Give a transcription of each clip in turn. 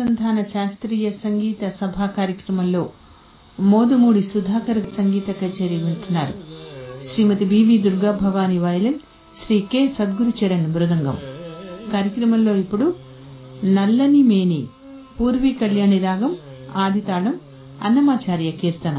అనుసంధాన శాస్త్రీయ సంగీత సభా కార్యక్రమంలో మోదుమూడి సుధాకర్ సంగీత కచేరీ వింటున్నారు. Shrimati B V Durga Bhavani violin Shri K Sadguru Charan మృదంగం. కార్యక్రమంలో ఇప్పుడు నల్లని మేని పూర్వీ కళ్యాణి రాగం ఆదితాళం అన్నమాచార్య కీర్తన.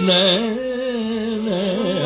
na na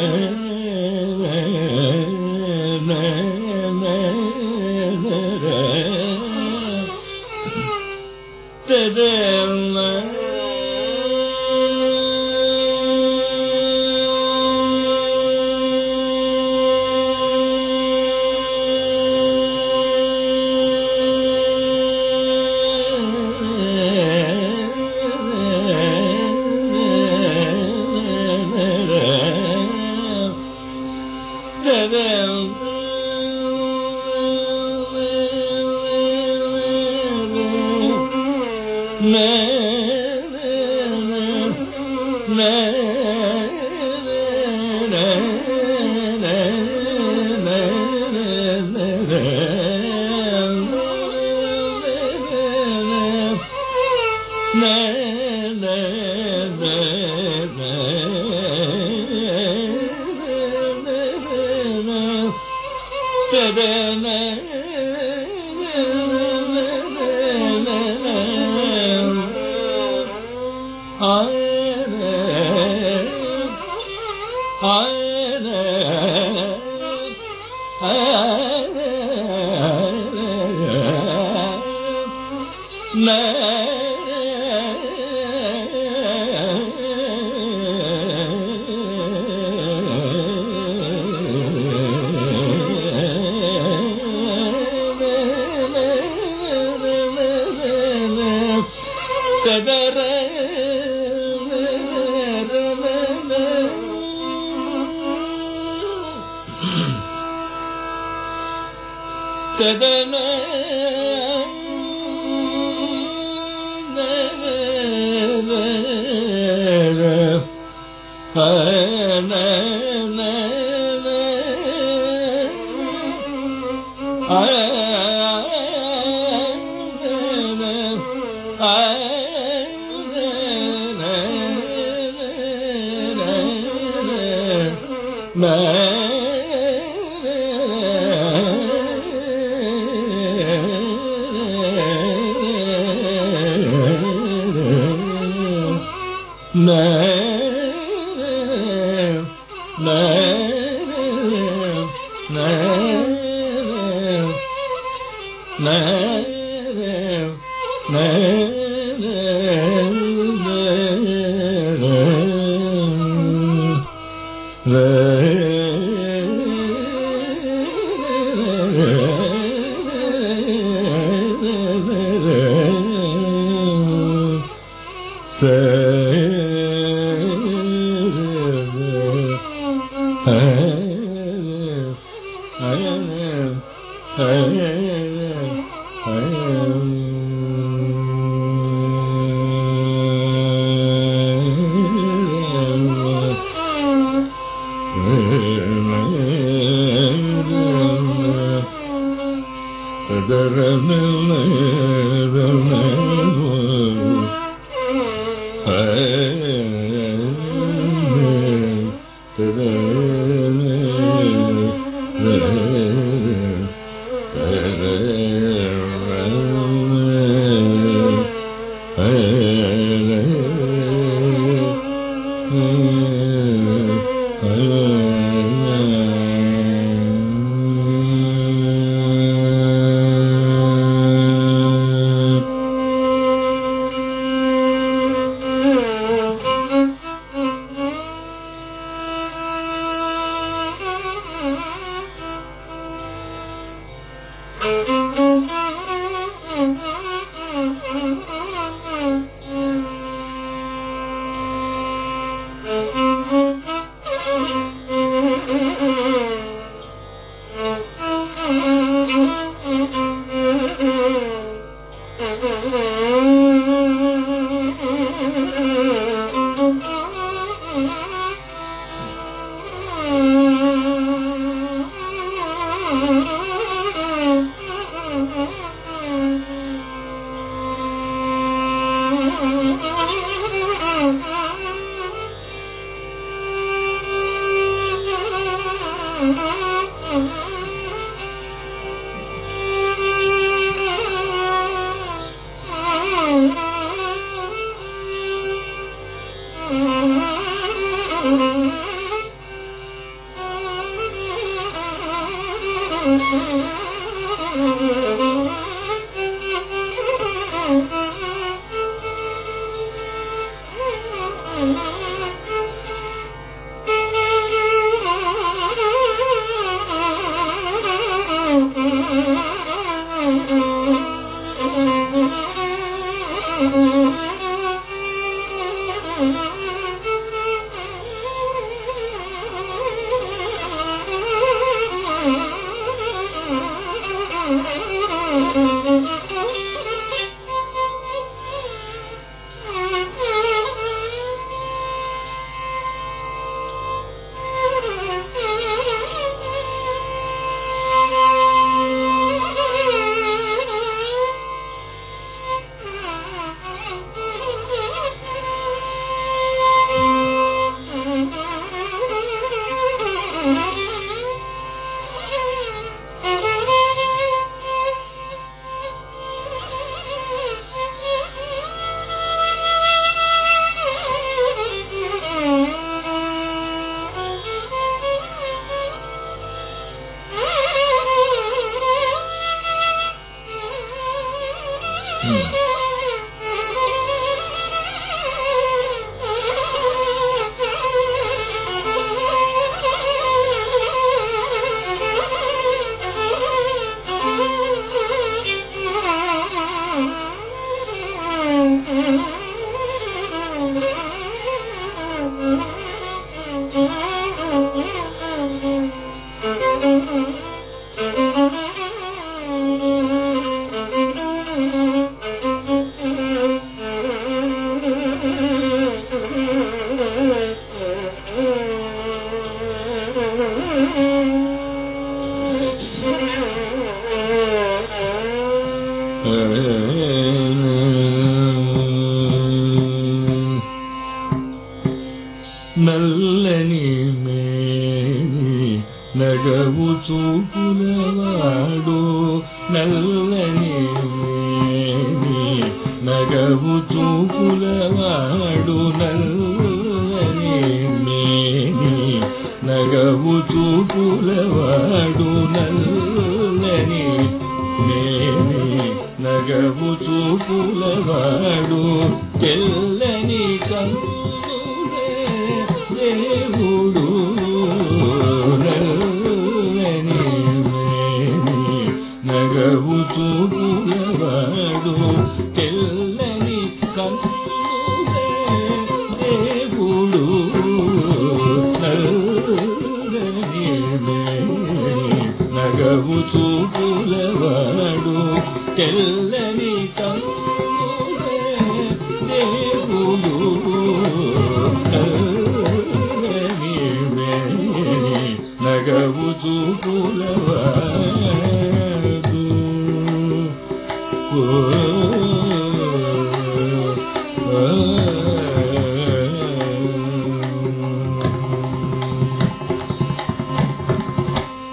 Hey, hey, hey. Oh.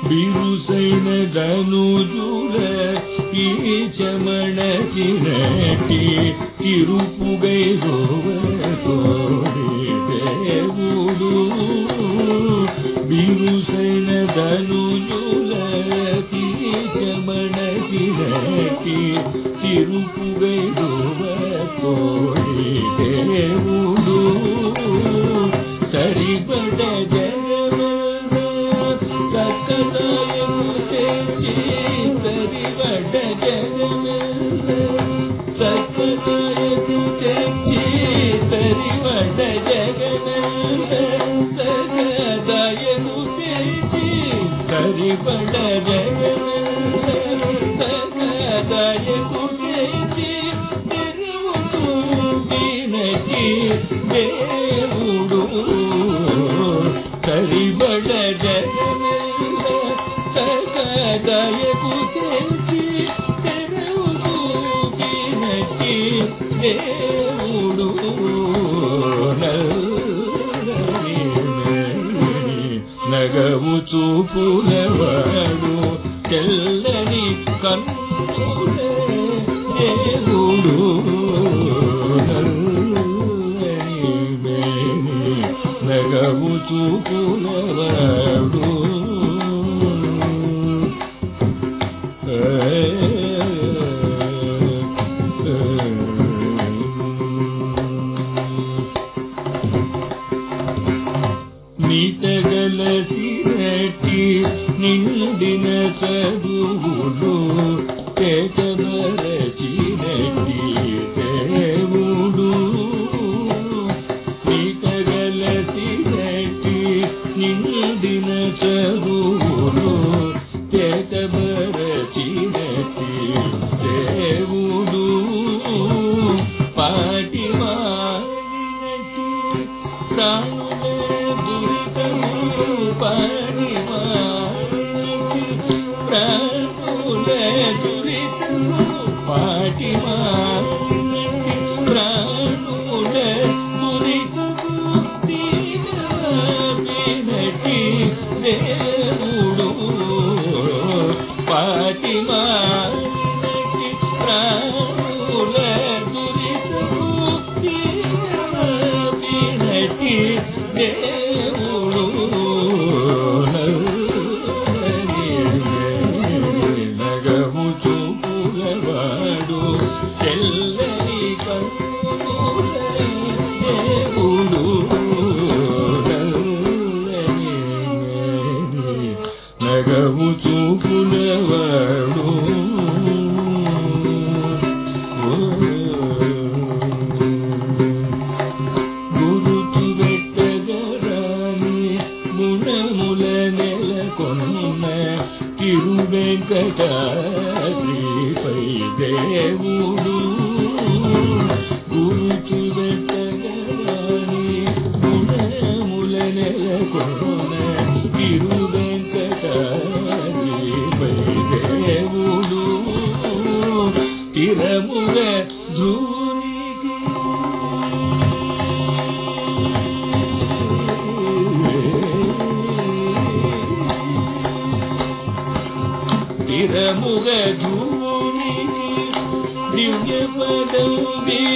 ಬಿರುಸೆಣೆದನುದುರ ಈ ಚಮಣ ಚಿರಟಿ ತಿರುಪುಗೈ ಹೋಗೇವು ಬಿರುಸೆಣದನುದುರ ಈ ಚಮಣ ಚಿರಟಿ ತಿರುಪುಗೈ ಹೋಗ ಕೋಡಿ ದೇವು దేవుడు కరిబడ జగమే సకదయ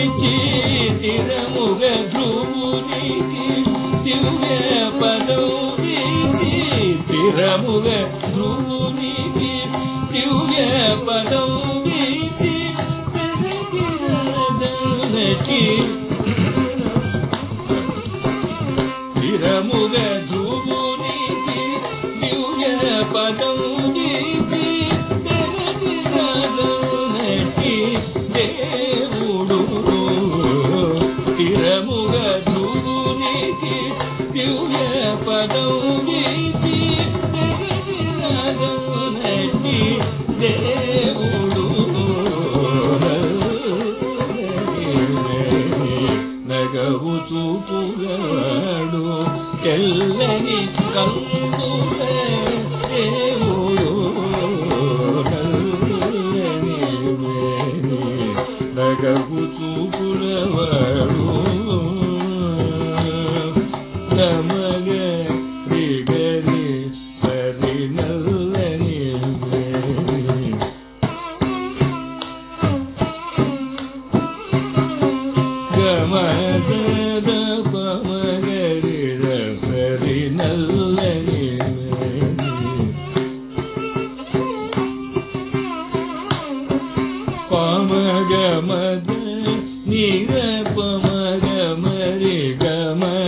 నిలిచి తిరముగ ధ్రువునికి దివ్య పదవునికి తిరముగ ధ్రువునికి జగవు చూపుగాడు తెల్లని కల్పుగా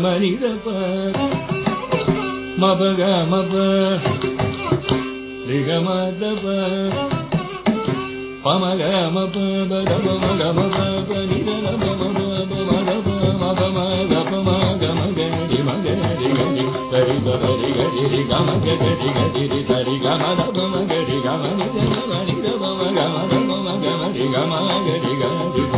மனித மபக மப ரிகமதப பமக மப பதப மக மப பனித மப மப மதப மப மக பம கமக ரிமக ரிகரி கரிதப ரிகரி ரிகமக கரிகரி தரிகமதப மக ரிகமனித மனித மக மக மக ரிகமக ரிகரி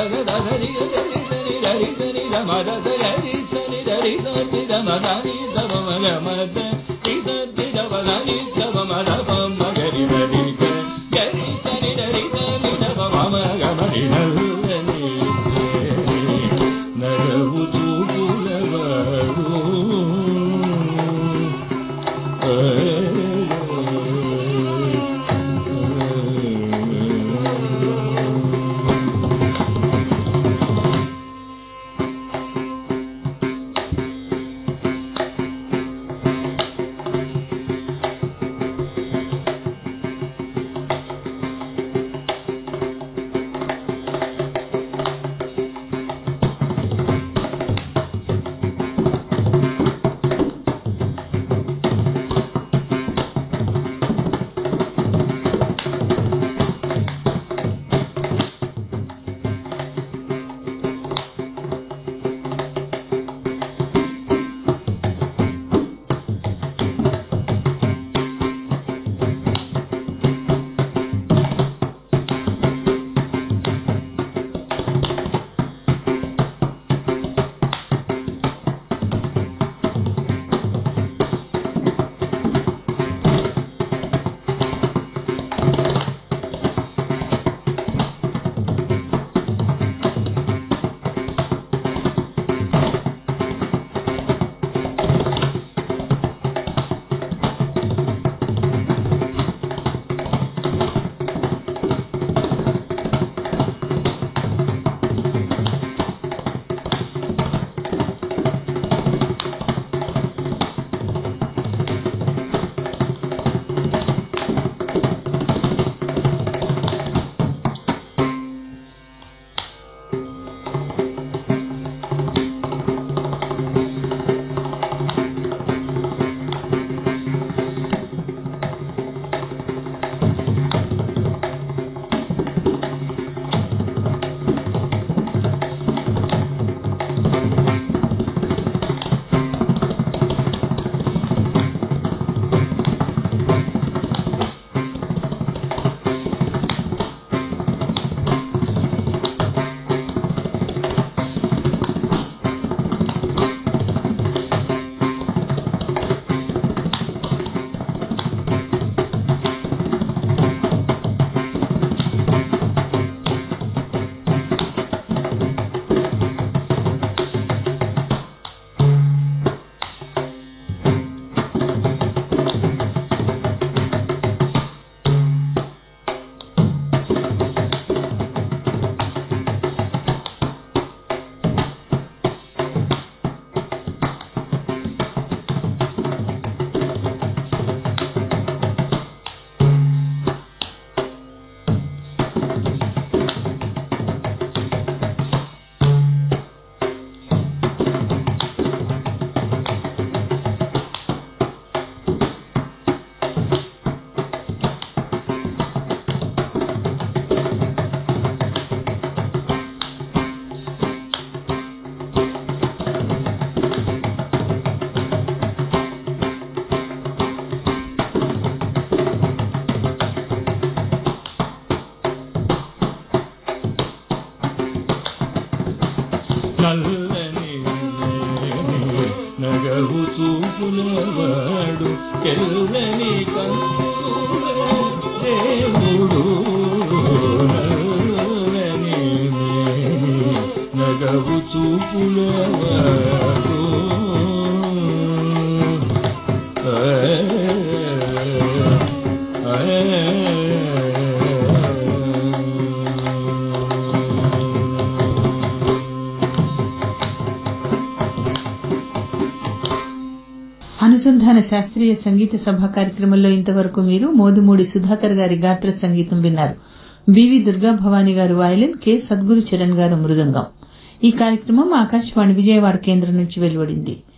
ಮ ದ ರಿ ಸ ನಿ ದ ರಿ ದ ನಿ ದ ಮ ದ ನಿ ದ ಮ ಗ ಮ ದ చూపులవాడు తెల్లని కన్నుల సంగీత సభ కార్యక్రమంలో ఇంతవరకు మీరు మోదుమూడి సుధాకర్ గారి గాత్ర సంగీతం విన్నారు. బివి దుర్గా భవానీ గారు వాయలిన్ కె. సద్గురు చరణ్ గారు మృదంగం. ఈ కార్యక్రమం ఆకాశవాణి విజయవాడ కేంద్రం నుంచి వెలువడింది.